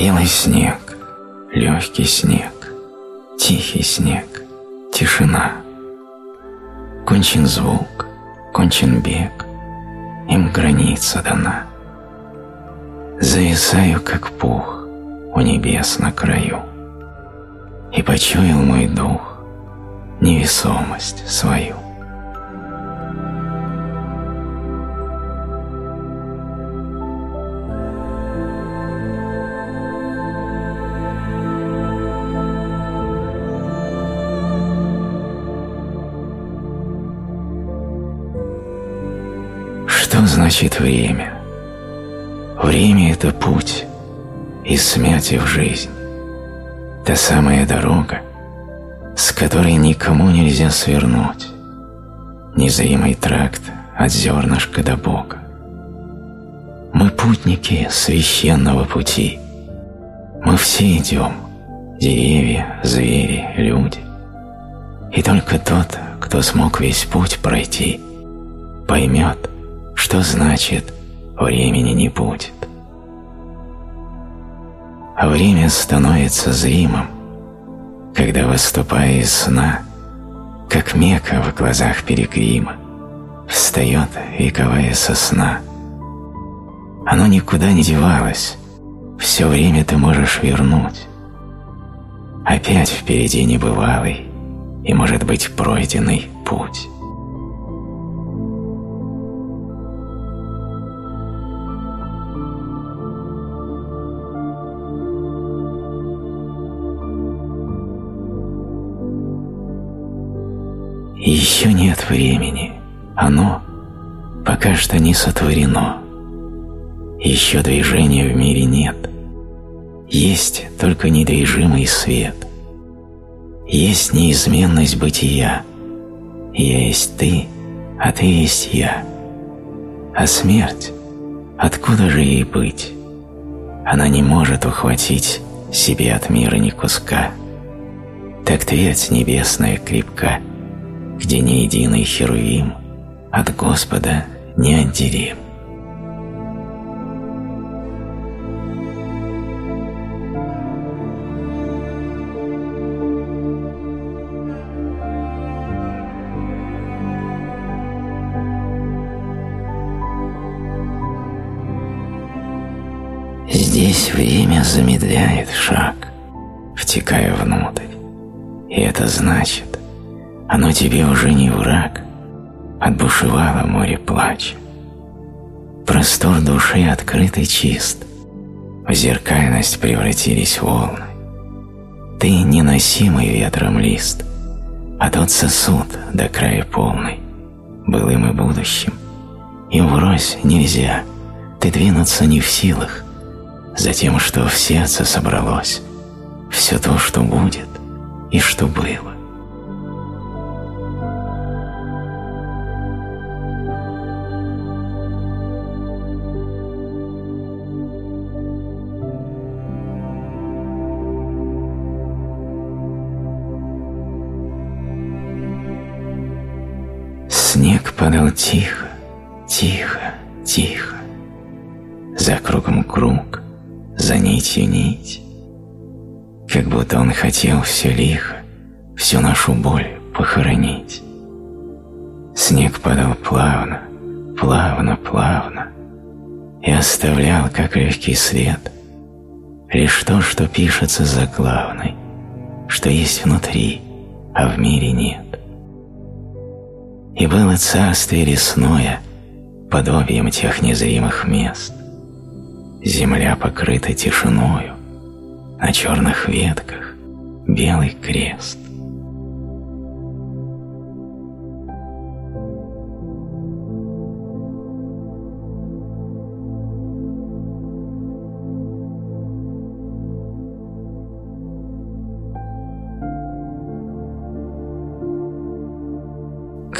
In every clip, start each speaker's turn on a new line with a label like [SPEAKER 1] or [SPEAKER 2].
[SPEAKER 1] Белый снег, легкий снег, тихий снег, тишина. Кончен звук, кончен бег, им граница дана. Зависаю, как пух, у небес на краю, И почуял мой дух невесомость свою. Что значит время? Время – это путь из смерти в жизнь. Та самая дорога, с которой никому нельзя свернуть. Незримый тракт от зернышка до Бога. Мы путники священного пути. Мы все идем, деревья, звери, люди. И только тот, кто смог весь путь пройти, поймет, что значит времени не будет. А время становится зримым, когда, выступая из сна, как мека в глазах перекрима, встает вековая сосна. Оно никуда не девалось, все время ты можешь вернуть. Опять впереди небывалый и, может быть, пройденный путь. Еще нет времени, оно пока что не сотворено. Еще движения в мире нет. Есть только недвижимый свет. Есть неизменность бытия. Я есть ты, а ты есть я. А смерть, откуда же ей быть? Она не может ухватить себе от мира ни куска. Так твердь небесная крепка — где ни единый херувим от Господа не отделим. Здесь время замедляет шаг, втекая внутрь. И это значит, оно тебе уже не враг, отбушевало море плача. Простор души открыт и чист, в зеркальность превратились волны. Ты неносимый ветром лист, а тот сосуд до края полный, былым и будущим. И врозь нельзя, ты двинуться не в силах, за тем, что в сердце собралось, все то, что будет и что было. Снег падал тихо, тихо, тихо. За кругом круг, за нитью нить. Как будто он хотел все лихо, всю нашу боль похоронить. Снег падал плавно, плавно, плавно, и оставлял, как легкий след, лишь то, что пишется за главной, что есть внутри, а в мире нет и было царствие лесное, подобием тех незримых мест. Земля покрыта тишиною, на черных ветках белый крест.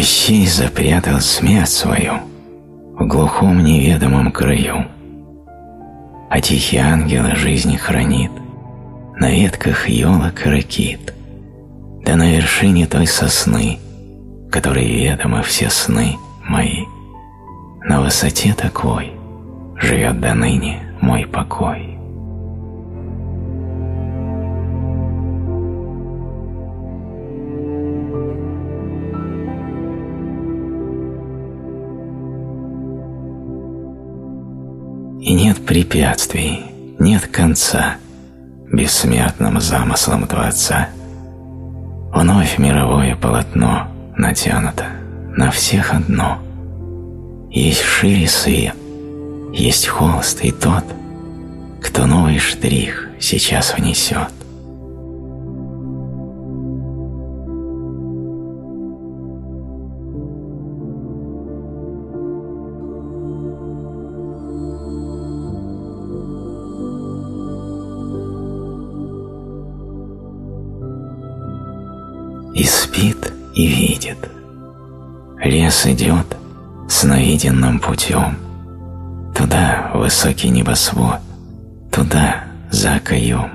[SPEAKER 1] Кощей запрятал смерть свою в глухом неведомом краю, а тихий ангел жизни хранит на ветках елок ракит, да на вершине той сосны, которой ведомы все сны мои. На высоте такой живет до ныне мой покой. И нет препятствий, нет конца бессмертным замыслом Творца. Вновь мировое полотно натянуто на всех одно. Есть шире свет, есть холст и тот, кто новый штрих сейчас внесет. И спит, и видит. Лес идет сновиденным путем. Туда высокий небосвод, туда за окоем.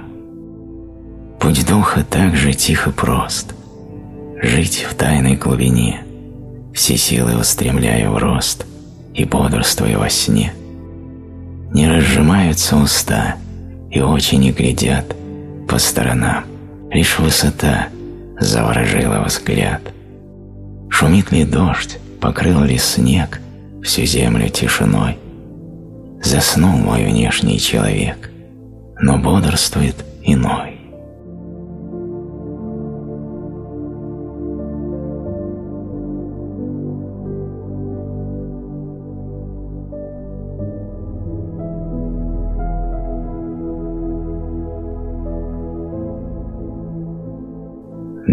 [SPEAKER 1] Путь духа так же тихо прост. Жить в тайной глубине, все силы устремляя в рост и бодрствуя во сне. Не разжимаются уста, и очи не глядят по сторонам, лишь высота заворожила взгляд. Шумит ли дождь, покрыл ли снег всю землю тишиной? Заснул мой внешний человек, но бодрствует иной.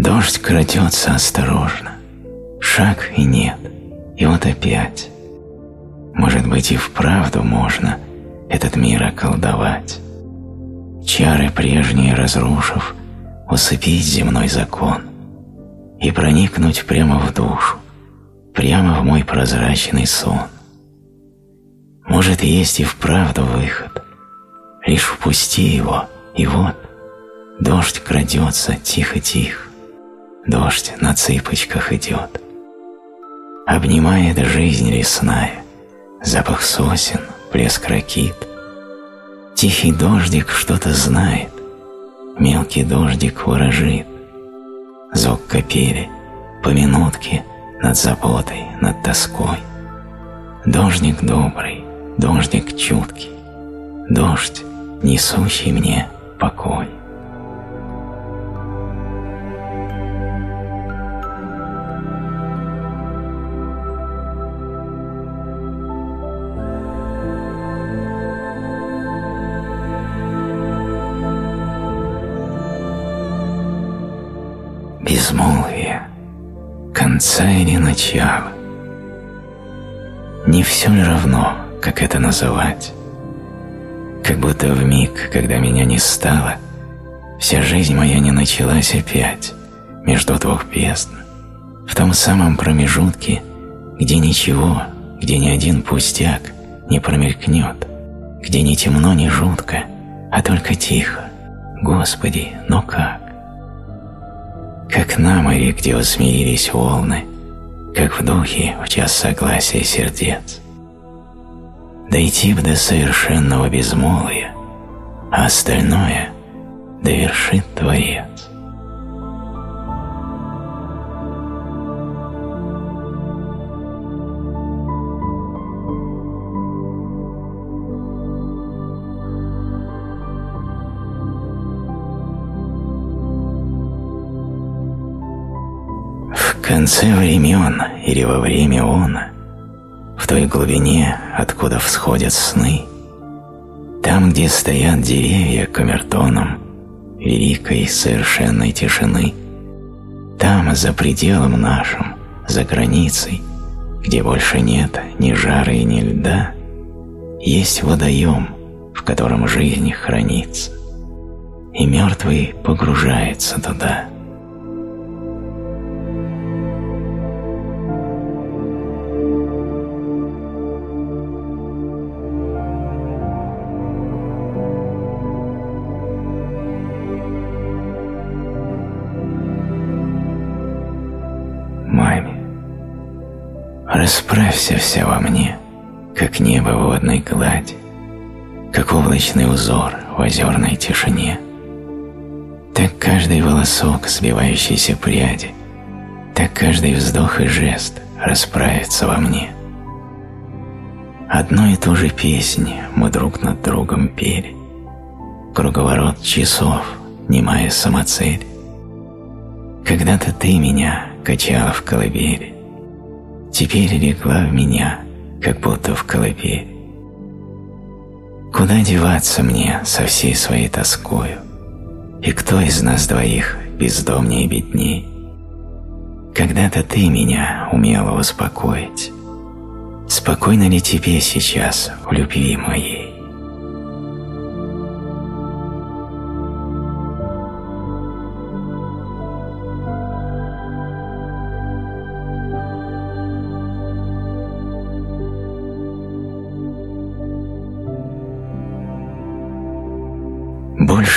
[SPEAKER 1] Дождь крадется осторожно, шаг и нет, и вот опять. Может быть и вправду можно этот мир околдовать. Чары прежние разрушив, усыпить земной закон и проникнуть прямо в душу, прямо в мой прозрачный сон. Может, есть и вправду выход, лишь впусти его, и вот дождь крадется тихо-тихо. Дождь на цыпочках идет. Обнимает жизнь лесная, запах сосен, плеск ракит. Тихий дождик что-то знает, мелкий дождик ворожит. Звук капели, поминутки над заботой, над тоской. Дождик добрый, дождик чуткий, дождь, несущий мне покой. Конца или начала. Не все ли равно, как это называть? Как будто в миг, когда меня не стало, вся жизнь моя не началась опять между двух бездн, в том самом промежутке, где ничего, где ни один пустяк не промелькнет, где ни темно, ни жутко, а только тихо. Господи, но как? Как на море, где усмирились волны, как в духе в час согласия сердец. Дойти бы до совершенного безмолвия, а остальное довершит Творец. Конце времен или во время она, в той глубине, откуда всходят сны, там, где стоят деревья камертоном великой совершенной тишины, там, за пределом нашим, за границей, где больше нет ни жара и ни льда, есть водоем, в котором жизнь хранится, и мертвый погружается туда. Расправься вся во мне, как небо в водной глади, как облачный узор в озерной тишине. Так каждый волосок сбивающейся пряди, так каждый вздох и жест расправится во мне. Одну и ту же песнь мы друг над другом пели. Круговорот часов, немая самоцель. Когда-то ты меня качала в колыбели, Теперь легла в меня, как будто в колыбель. Куда деваться мне со всей своей тоскою? И кто из нас двоих бездомнее бедней? Когда-то ты меня умела успокоить, Спокойно ли тебе сейчас в любви моей?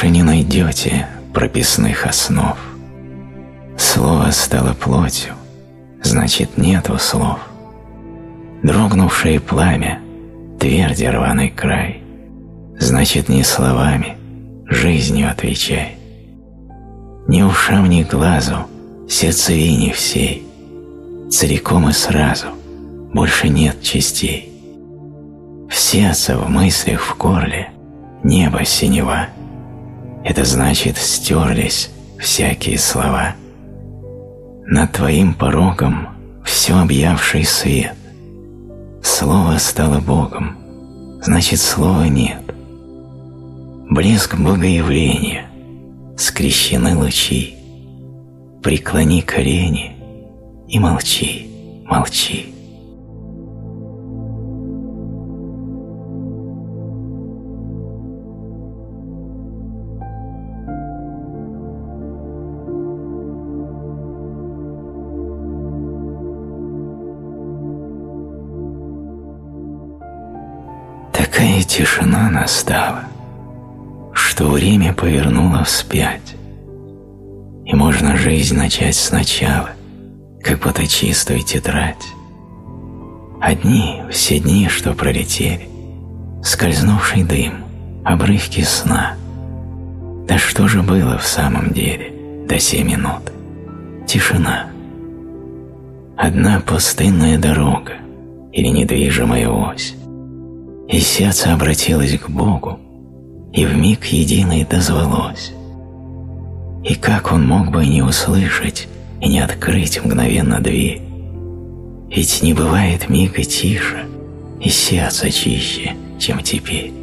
[SPEAKER 1] Больше не найдете прописных основ. Слово стало плотью, значит нету слов – дрогнувшее пламя, тверди рваный край. Значит, не словами, жизнью отвечай. Ни ушам, ни глазу, сердцевине всей, целиком и сразу, больше нет частей. В сердце, в мыслях, в горле небо синева. Это значит, стерлись всякие слова. Над твоим порогом все объявший свет, Слово стало Богом, значит, слова нет. Блеск Богоявления, скрещены лучи. Преклони колени и молчи, молчи. Тишина настала, что время повернуло вспять, и можно жизнь начать сначала, как будто чистую тетрадь. Одни, все дни, что пролетели, скользнувший дым, обрывки сна. Да что же было в самом деле до семи минут? Тишина. Одна пустынная дорога или недвижимая ось, и сердце обратилось к Богу, и в миг единый дозвалось. И как он мог бы не услышать и не открыть мгновенно дверь? Ведь не бывает мига тише и сердце чище, чем теперь.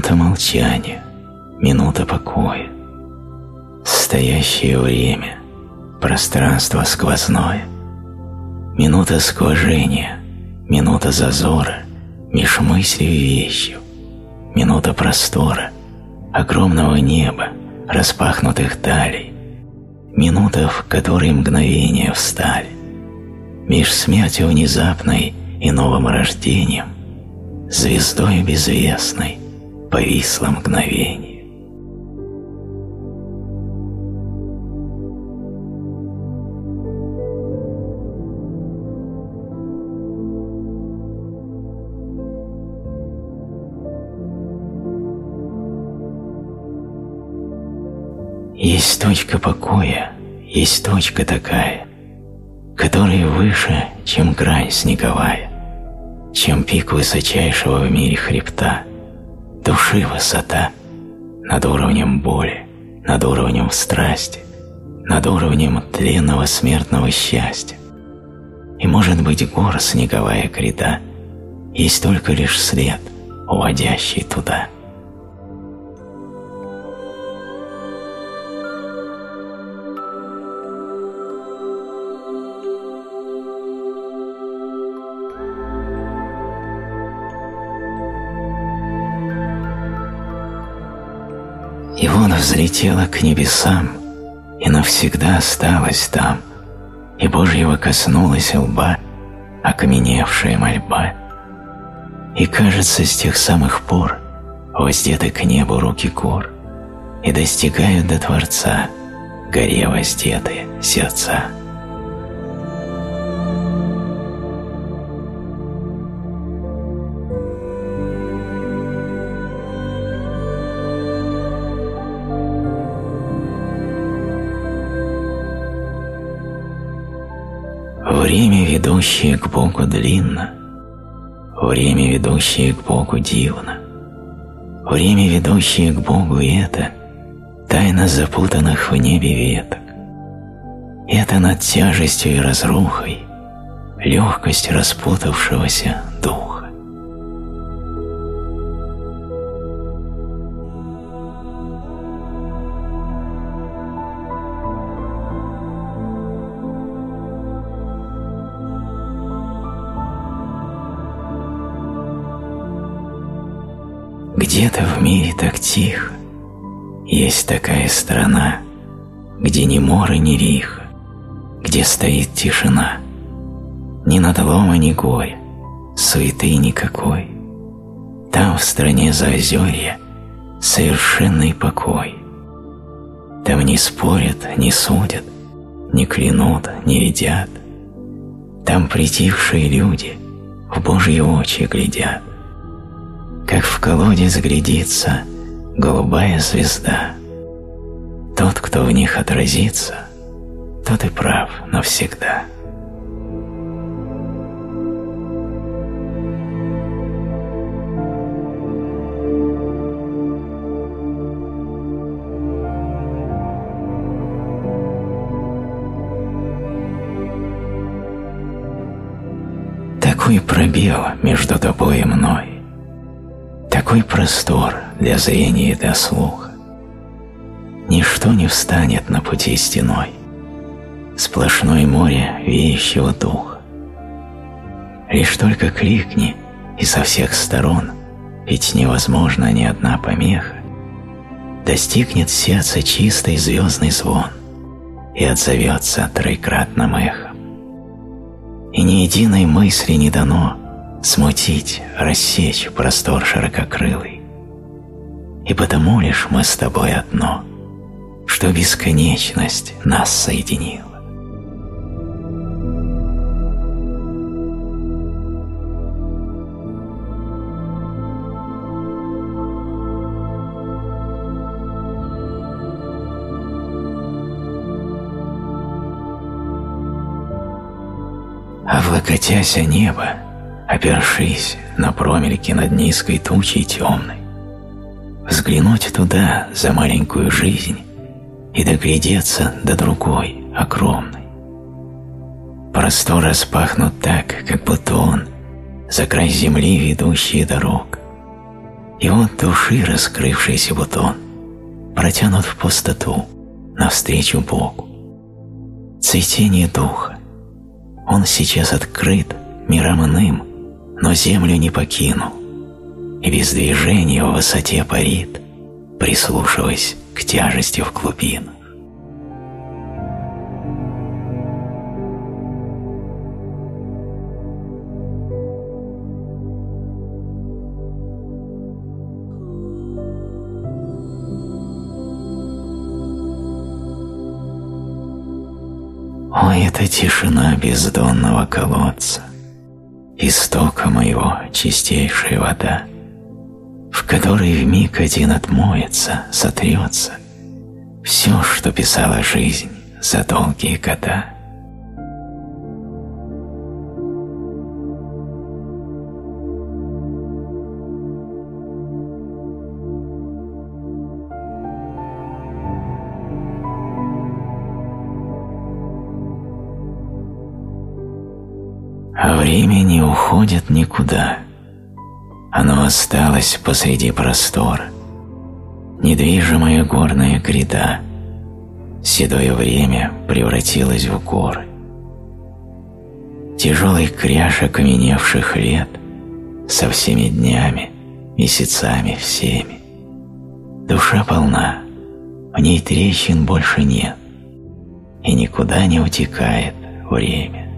[SPEAKER 1] Минута молчания, минута покоя, стоящее время, пространство сквозное, минута сквожения, минута зазора меж мыслью и вещью, минута простора, огромного неба, распахнутых далей, минута, в которой мгновения встали, меж смертью внезапной и новым рождением, звездой безвестной, повисло мгновение. Есть точка покоя, есть точка такая, которая выше, чем грань снеговая, чем пик высочайшего в мире хребта – души высота, над уровнем боли, над уровнем страсти, над уровнем тленного смертного счастья. И может быть гор снеговая гряда, есть только лишь след, уводящий туда. Взлетела к небесам и навсегда осталась там, и Божьего коснулась лба окаменевшая мольба. И кажется, с тех самых пор воздеты к небу руки гор и достигают до Творца горе воздетые сердца. Время, ведущее к Богу, длинно, время, ведущее к Богу, дивно. Время, ведущее к Богу, это тайна запутанных в небе веток. Это над тяжестью и разрухой легкость распутавшегося духа. Где-то в мире так тихо, есть такая страна, где ни мора, ни риха, где стоит тишина, ни надлома, ни горя, суеты никакой. Там, в стране заозерья, совершенный покой. Там не спорят, не судят, не клянут, не ведят. Там притихшие люди в Божьи очи глядят как в колодец глядится голубая звезда. Тот, кто в них отразится, тот и прав навсегда. Такой пробел между тобой и мной, такой простор для зрения и для слуха. Ничто не встанет на пути стеной. Сплошное море веющего духа. Лишь только кликни, и со всех сторон, ведь невозможно ни одна помеха, достигнет сердца чистый звездный звон и отзовется троекратным эхом. И ни единой мысли не дано смутить, рассечь простор ширококрылый. И потому лишь мы с тобой одно, что бесконечность нас соединила. Облокотясь о небо, опершись на промельки над низкой тучей темной, взглянуть туда за маленькую жизнь и доглядеться до другой, огромной. Простор распахнут так, как будто он за край земли ведущий дорог. И вот души раскрывшийся бутон протянут в пустоту навстречу Богу. Цветение духа. Он сейчас открыт миром иным, но землю не покинул, и без движения в высоте парит, прислушиваясь к тяжести в глубинах. О, это тишина бездонного колодца, истока моего чистейшая вода, в которой вмиг один отмоется, сотрется все, что писала жизнь за долгие года. Время не уходит никуда. Оно осталось посреди простора. Недвижимая горная гряда. Седое время превратилось в горы. Тяжелый кряж окаменевших лет со всеми днями, месяцами всеми. Душа полна, в ней трещин больше нет, и никуда не утекает время.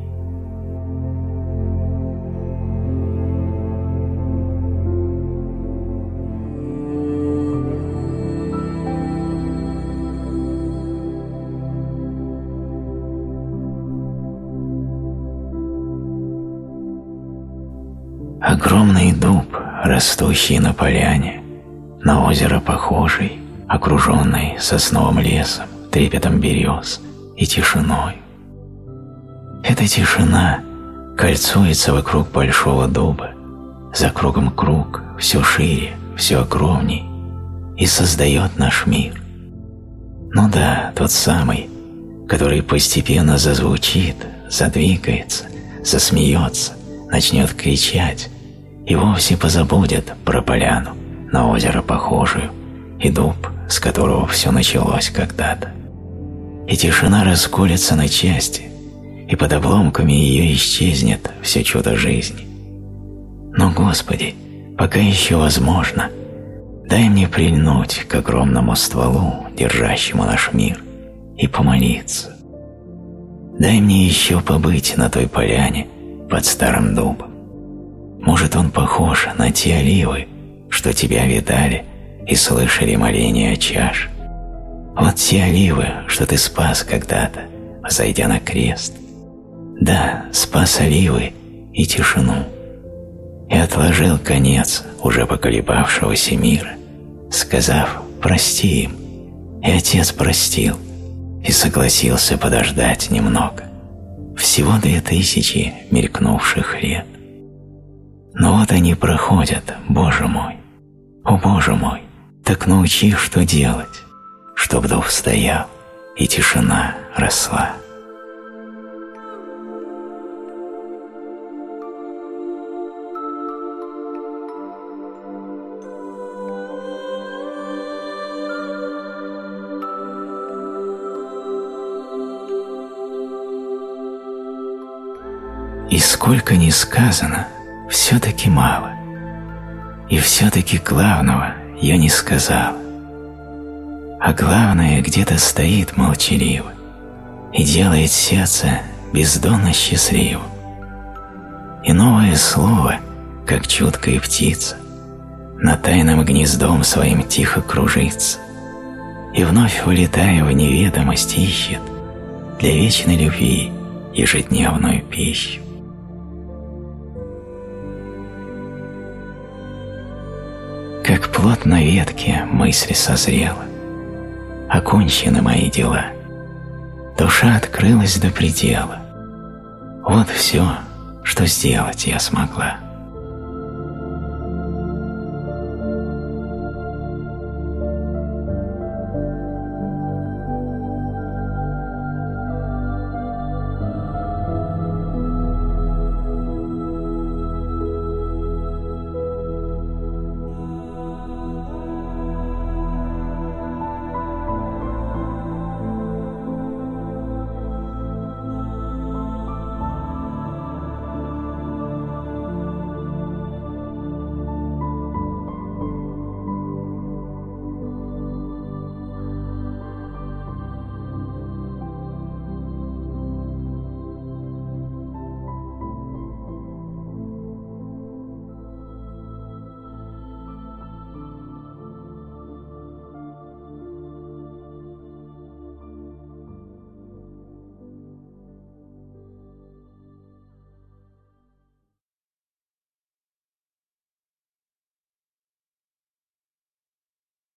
[SPEAKER 1] Огромный дуб, растущий на поляне, на озеро похожий, окруженный сосновым лесом, трепетом берез и тишиной. Эта тишина кольцуется вокруг большого дуба, за кругом круг, все шире, все огромней, и создает наш мир. Ну да, тот самый, который постепенно зазвучит, задвигается, засмеется, начнет кричать и вовсе позабудет про поляну, на озеро похожую, и дуб, с которого все началось когда-то. И тишина расколется на части, и под обломками ее исчезнет все чудо жизни. Но, Господи, пока еще возможно, дай мне прильнуть к огромному стволу, держащему наш мир, и помолиться. Дай мне еще побыть на той поляне под старым дубом. Может, он похож на те оливы, что тебя видали и слышали моления чаш. Вот те оливы, что ты спас когда-то, зайдя на крест. Да, спас оливы и тишину. И отложил конец уже поколебавшегося мира, сказав «прости им». И отец простил и согласился подождать немного. Всего две тысячи мелькнувших лет. Но вот они проходят, Боже мой. О, Боже мой, так научи, что делать, чтоб дух стоял и тишина росла. И сколько ни сказано, все-таки мало. И все-таки главного я не сказала. А главное где-то стоит молчаливо и делает сердце бездонно счастливым. И новое слово, как чуткая птица, на тайным гнездом своим тихо кружится и вновь вылетая в неведомость ищет для вечной любви ежедневную пищу. Как плод на ветке мысли созрела. Окончены мои дела. Душа открылась до предела. Вот все, что сделать я смогла.